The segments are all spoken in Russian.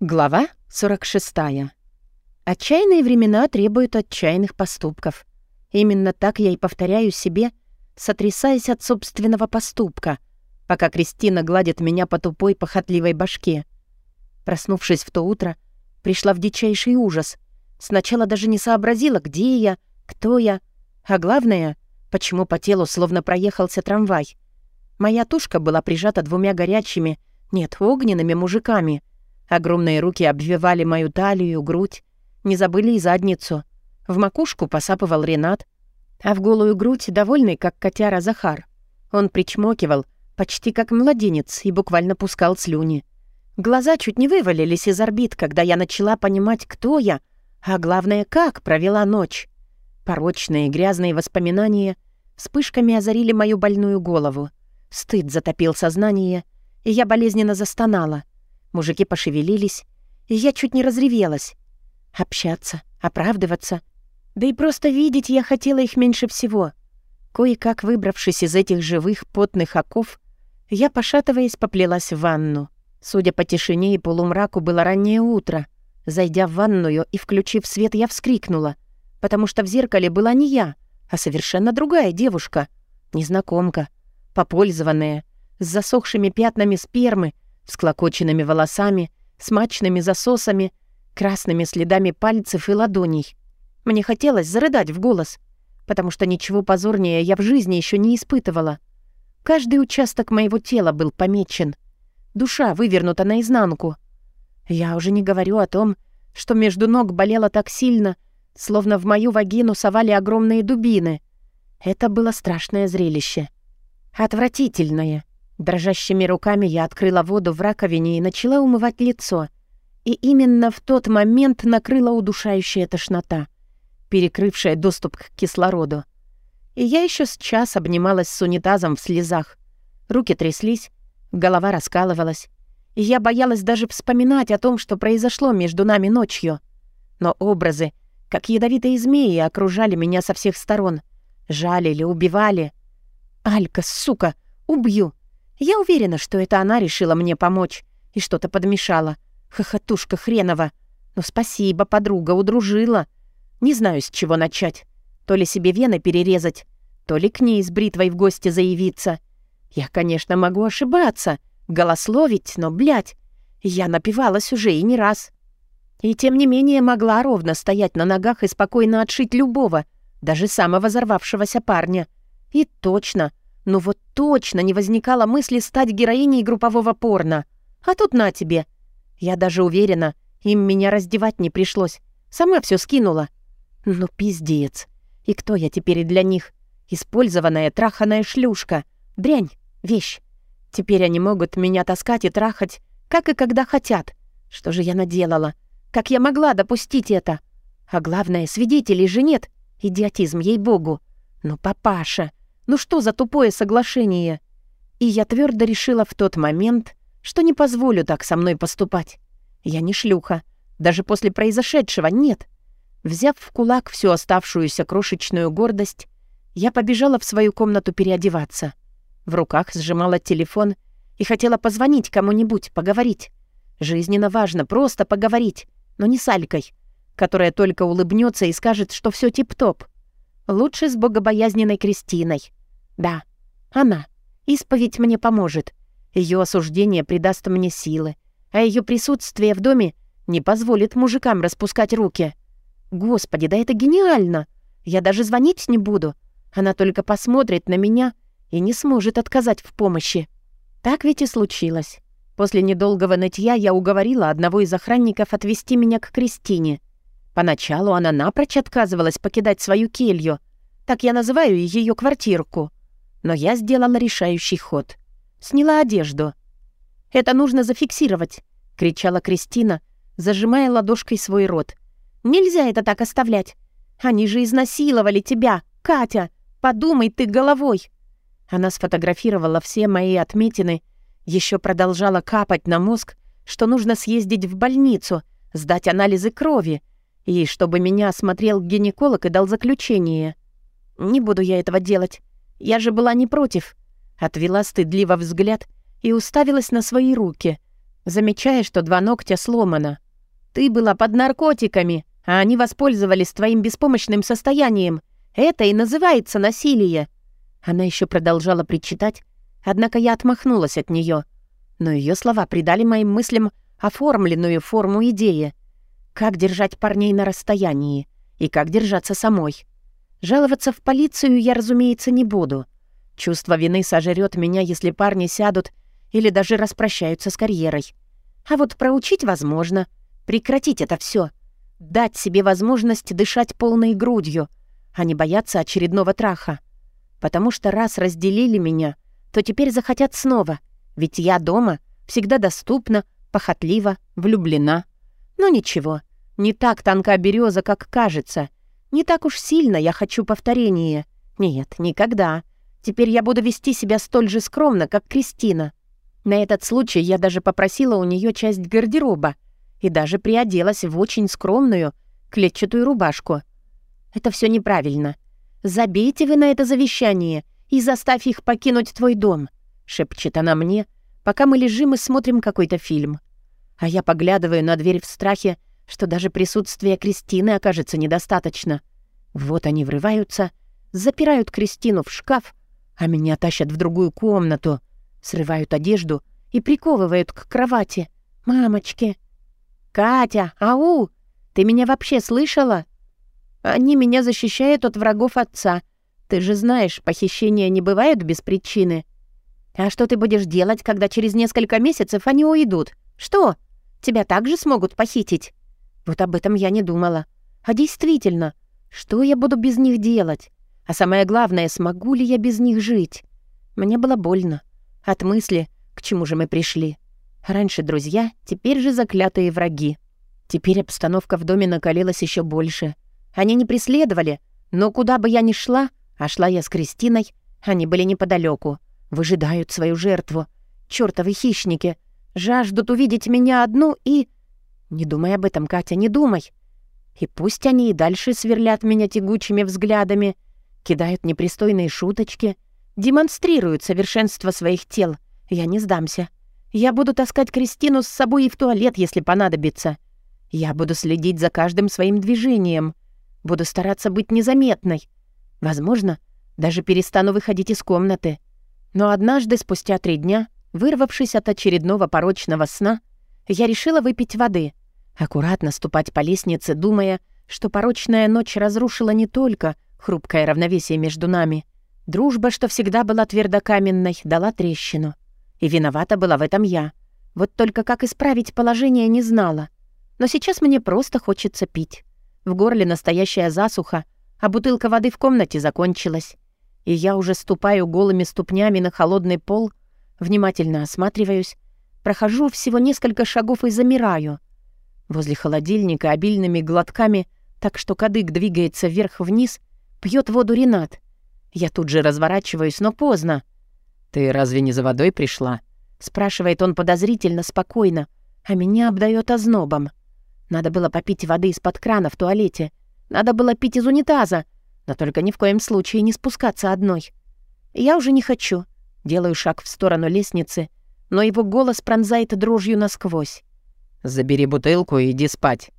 Глава 46. Отчаянные времена требуют отчаянных поступков. Именно так я и повторяю себе, сотрясаясь от собственного поступка, пока Кристина гладит меня по тупой похотливой башке. Проснувшись в то утро, пришла в дичайший ужас. Сначала даже не сообразила, где я, кто я, а главное, почему по телу словно проехался трамвай. Моя тушка была прижата двумя горячими, нет, огненными мужиками — Огромные руки обвивали мою талию, грудь. Не забыли и задницу. В макушку посапывал Ренат, а в голую грудь, довольный, как котяра Захар. Он причмокивал, почти как младенец, и буквально пускал слюни. Глаза чуть не вывалились из орбит, когда я начала понимать, кто я, а главное, как провела ночь. Порочные грязные воспоминания вспышками озарили мою больную голову. Стыд затопил сознание, и я болезненно застонала — Мужики пошевелились, и я чуть не разревелась. Общаться, оправдываться. Да и просто видеть я хотела их меньше всего. Кое-как выбравшись из этих живых потных оков, я, пошатываясь, поплелась в ванну. Судя по тишине и полумраку, было раннее утро. Зайдя в ванную и включив свет, я вскрикнула, потому что в зеркале была не я, а совершенно другая девушка, незнакомка, попользованная, с засохшими пятнами спермы, с клокоченными волосами, смачными засосами, красными следами пальцев и ладоней. Мне хотелось зарыдать в голос, потому что ничего позорнее я в жизни еще не испытывала. Каждый участок моего тела был помечен. Душа вывернута наизнанку. Я уже не говорю о том, что между ног болело так сильно, словно в мою вагину совали огромные дубины. Это было страшное зрелище. Отвратительное. Дрожащими руками я открыла воду в раковине и начала умывать лицо. И именно в тот момент накрыла удушающая тошнота, перекрывшая доступ к кислороду. И я еще с час обнималась с унитазом в слезах. Руки тряслись, голова раскалывалась. И я боялась даже вспоминать о том, что произошло между нами ночью. Но образы, как ядовитые змеи, окружали меня со всех сторон. Жалили, убивали. «Алька, сука, убью!» Я уверена, что это она решила мне помочь и что-то подмешала. Хохотушка хренова. Ну спасибо, подруга, удружила. Не знаю, с чего начать. То ли себе вены перерезать, то ли к ней с бритвой в гости заявиться. Я, конечно, могу ошибаться, голословить, но, блядь, я напивалась уже и не раз. И тем не менее могла ровно стоять на ногах и спокойно отшить любого, даже самого взорвавшегося парня. И точно — ну вот точно не возникало мысли стать героиней группового порно. А тут на тебе. Я даже уверена, им меня раздевать не пришлось. Сама все скинула. Ну пиздец. И кто я теперь для них? Использованная траханая шлюшка. Дрянь, вещь. Теперь они могут меня таскать и трахать, как и когда хотят. Что же я наделала? Как я могла допустить это? А главное, свидетелей же нет. Идиотизм, ей-богу. Ну, папаша, ну что за тупое соглашение? И я твердо решила в тот момент, что не позволю так со мной поступать. Я не шлюха. Даже после произошедшего нет. Взяв в кулак всю оставшуюся крошечную гордость, я побежала в свою комнату переодеваться. В руках сжимала телефон и хотела позвонить кому-нибудь, поговорить. Жизненно важно просто поговорить, но не с Алькой, которая только улыбнется и скажет, что все тип-топ. Лучше с богобоязненной Кристиной. Да, она. Исповедь мне поможет. Ее осуждение придаст мне силы, а ее присутствие в доме не позволит мужикам распускать руки. Господи, да это гениально! Я даже звонить не буду. Она только посмотрит на меня и не сможет отказать в помощи. Так ведь и случилось. После недолгого нытья я уговорила одного из охранников отвезти меня к Кристине. Поначалу она напрочь отказывалась покидать свою келью. Так я называю ее квартирку. Но я сделала решающий ход. Сняла одежду. «Это нужно зафиксировать», — кричала Кристина, зажимая ладошкой свой рот. «Нельзя это так оставлять. Они же изнасиловали тебя, Катя. Подумай ты головой». Она сфотографировала все мои отметины, еще продолжала капать на мозг, что нужно съездить в больницу, сдать анализы крови, и чтобы меня осмотрел гинеколог и дал заключение. Не буду я этого делать. Я же была не против. Отвела стыдливо взгляд и уставилась на свои руки, замечая, что два ногтя сломано. «Ты была под наркотиками, а они воспользовались твоим беспомощным состоянием. Это и называется насилие». Она еще продолжала причитать, однако я отмахнулась от нее. Но ее слова придали моим мыслям оформленную форму идеи. Как держать парней на расстоянии и как держаться самой. Жаловаться в полицию я, разумеется, не буду. Чувство вины сожрет меня, если парни сядут или даже распрощаются с карьерой. А вот проучить возможно. Прекратить это все, Дать себе возможность дышать полной грудью, а не бояться очередного траха. Потому что раз разделили меня, то теперь захотят снова. Ведь я дома, всегда доступна, похотлива, влюблена. Но ничего, не так тонка береза, как кажется. Не так уж сильно я хочу повторения. Нет, никогда. Теперь я буду вести себя столь же скромно, как Кристина. На этот случай я даже попросила у нее часть гардероба и даже приоделась в очень скромную клетчатую рубашку. Это все неправильно. Забейте вы на это завещание и заставь их покинуть твой дом, шепчет она мне, пока мы лежим и смотрим какой-то фильм. А я поглядываю на дверь в страхе, что даже присутствие Кристины окажется недостаточно. Вот они врываются, запирают Кристину в шкаф, а меня тащат в другую комнату, срывают одежду и приковывают к кровати. «Мамочки!» «Катя! Ау! Ты меня вообще слышала?» «Они меня защищают от врагов отца. Ты же знаешь, похищения не бывают без причины. А что ты будешь делать, когда через несколько месяцев они уйдут? Что? Тебя также смогут похитить?» Вот об этом я не думала. А действительно, что я буду без них делать? А самое главное, смогу ли я без них жить? Мне было больно. От мысли, к чему же мы пришли. Раньше друзья, теперь же заклятые враги. Теперь обстановка в доме накалилась еще больше. Они не преследовали, но куда бы я ни шла, а шла я с Кристиной, они были неподалеку, выжидают свою жертву. Чёртовы хищники, жаждут увидеть меня одну и... Не думай об этом, Катя, не думай. И пусть они и дальше сверлят меня тягучими взглядами, кидают непристойные шуточки, демонстрируют совершенство своих тел. Я не сдамся. Я буду таскать Кристину с собой и в туалет, если понадобится. Я буду следить за каждым своим движением. Буду стараться быть незаметной. Возможно, даже перестану выходить из комнаты. Но однажды, спустя три дня, вырвавшись от очередного порочного сна, я решила выпить воды, аккуратно ступать по лестнице, думая, что порочная ночь разрушила не только хрупкое равновесие между нами. Дружба, что всегда была твердокаменной, дала трещину. И виновата была в этом я. Вот только как исправить положение не знала. Но сейчас мне просто хочется пить. В горле настоящая засуха, а бутылка воды в комнате закончилась. И я уже ступаю голыми ступнями на холодный пол, внимательно осматриваюсь, Прохожу всего несколько шагов и замираю. Возле холодильника обильными глотками, так что кадык двигается вверх-вниз, пьет воду Ренат. Я тут же разворачиваюсь, но поздно. «Ты разве не за водой пришла?» Спрашивает он подозрительно, спокойно, а меня обдает ознобом. Надо было попить воды из-под крана в туалете. Надо было пить из унитаза, но только ни в коем случае не спускаться одной. Я уже не хочу. Делаю шаг в сторону лестницы, но его голос пронзает дрожью насквозь. «Забери бутылку и иди спать».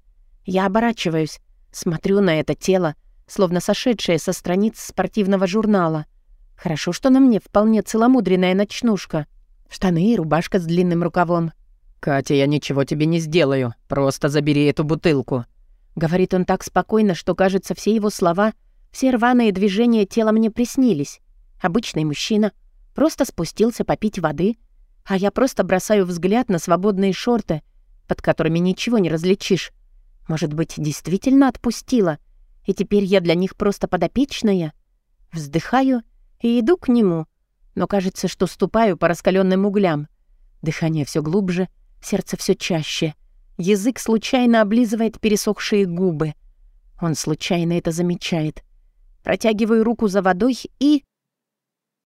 Я оборачиваюсь, смотрю на это тело, словно сошедшее со страниц спортивного журнала. Хорошо, что на мне вполне целомудренная ночнушка. Штаны и рубашка с длинным рукавом. «Катя, я ничего тебе не сделаю. Просто забери эту бутылку». Говорит он так спокойно, что, кажется, все его слова, все рваные движения тела мне приснились. Обычный мужчина просто спустился попить воды а я просто бросаю взгляд на свободные шорты, под которыми ничего не различишь. Может быть, действительно отпустила, и теперь я для них просто подопечная? Вздыхаю и иду к нему, но кажется, что ступаю по раскаленным углям. Дыхание все глубже, сердце все чаще. Язык случайно облизывает пересохшие губы. Он случайно это замечает. Протягиваю руку за водой и...